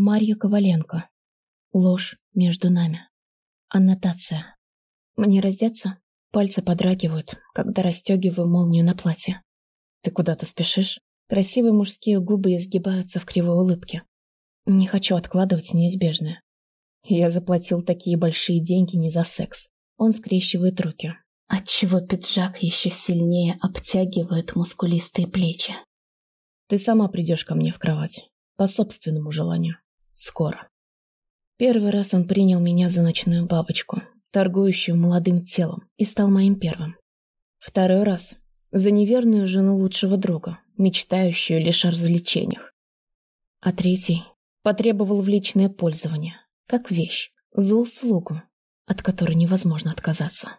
Марья Коваленко. Ложь между нами. Аннотация. Мне раздеться? Пальцы подрагивают, когда расстегиваю молнию на платье. Ты куда-то спешишь? Красивые мужские губы изгибаются в кривой улыбке. Не хочу откладывать неизбежное. Я заплатил такие большие деньги не за секс. Он скрещивает руки, отчего пиджак еще сильнее обтягивает мускулистые плечи. Ты сама придешь ко мне в кровать. По собственному желанию. Скоро. Первый раз он принял меня за ночную бабочку, торгующую молодым телом, и стал моим первым. Второй раз — за неверную жену лучшего друга, мечтающую лишь о развлечениях. А третий потребовал в личное пользование, как вещь, за услугу, от которой невозможно отказаться.